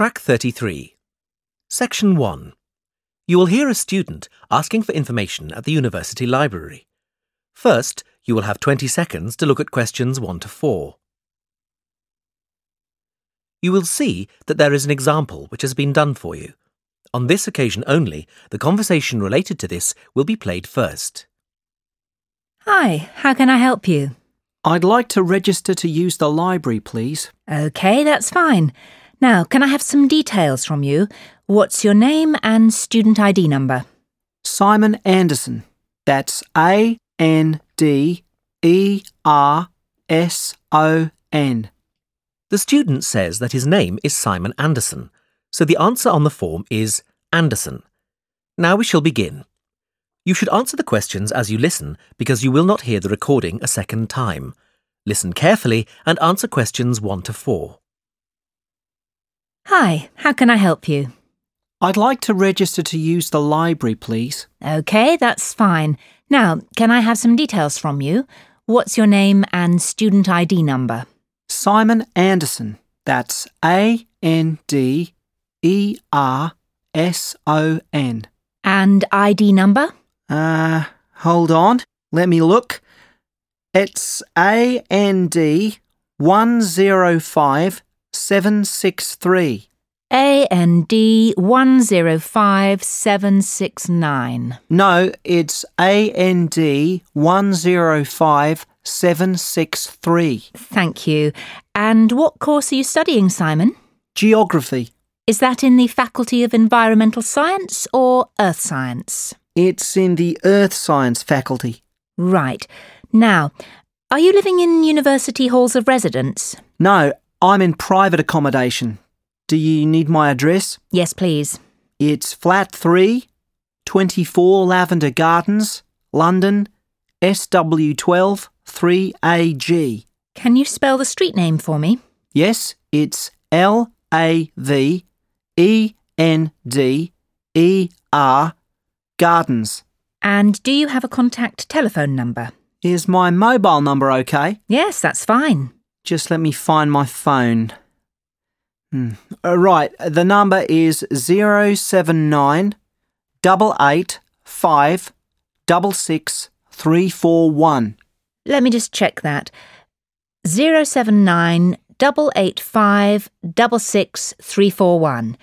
Track 33. Section 1. You will hear a student asking for information at the university library. First, you will have 20 seconds to look at questions 1 to 4. You will see that there is an example which has been done for you. On this occasion only, the conversation related to this will be played first. Hi, how can I help you? I'd like to register to use the library, please. OK, that's fine. Now, can I have some details from you? What's your name and student ID number? Simon Anderson. That's A N D E R S O N. The student says that his name is Simon Anderson, so the answer on the form is Anderson. Now we shall begin. You should answer the questions as you listen because you will not hear the recording a second time. Listen carefully and answer questions 1 to 4. Hi, how can I help you? I'd like to register to use the library, please. OK, that's fine. Now, can I have some details from you? What's your name and student ID number? Simon Anderson. That's A N D E R S O N. And ID number? Uh, hold on. Let me look. It's A N D 105 763. AND 105769. No, it's AND 105 763. Thank you. And what course are you studying, Simon? Geography. Is that in the Faculty of Environmental Science or Earth Science? It's in the Earth Science faculty. Right. Now, are you living in university halls of residence? No, I'm in private accommodation. Do you need my address? Yes, please. It's flat 3, 24 Lavender Gardens, London, SW12 3AG. Can you spell the street name for me? Yes, it's L A V E N D E R Gardens. And do you have a contact telephone number? Is my mobile number okay? Yes, that's fine. Just let me find my phone. Uh, right, the number is 079 885 66341. Let me just check that. 079 885 66341.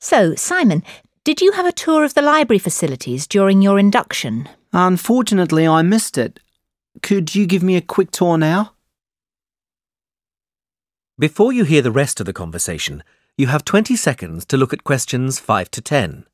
So, Simon, did you have a tour of the library facilities during your induction? Unfortunately, I missed it. Could you give me a quick tour now? Before you hear the rest of the conversation, you have 20 seconds to look at questions 5 to 10.